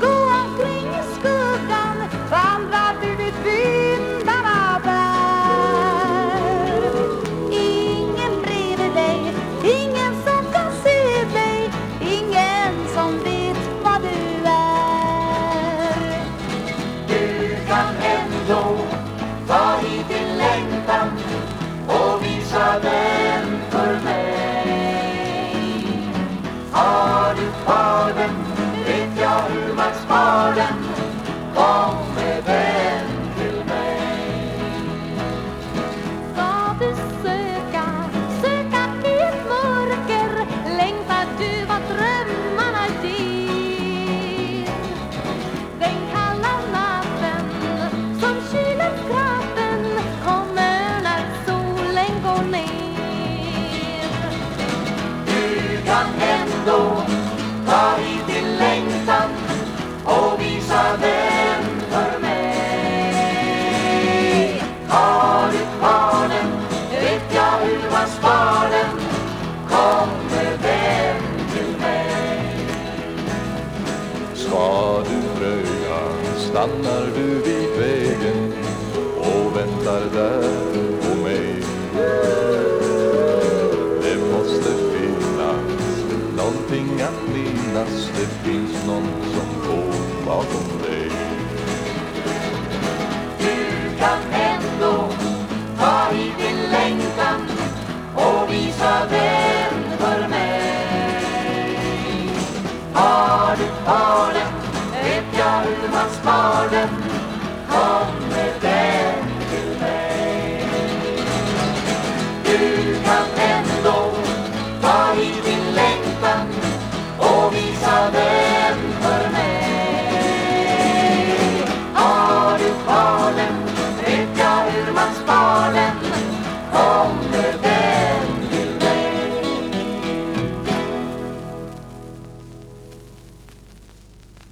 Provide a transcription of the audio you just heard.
gå omkring i skuggan Vandra du vid vindarna bär Ingen bredvid dig, ingen som kan se dig Ingen som vet vad du är. Du kan ändå ta hit din längtan och visa den för mig. Stannar du vid vägen och väntar där på mig. Det måste finnas någonting att minnas. Det finns någon som går bakom dig. Du kan ändå ta hit din längtan och visa den för mig. Har du kvar Kalmarsbaden kommer den till mig.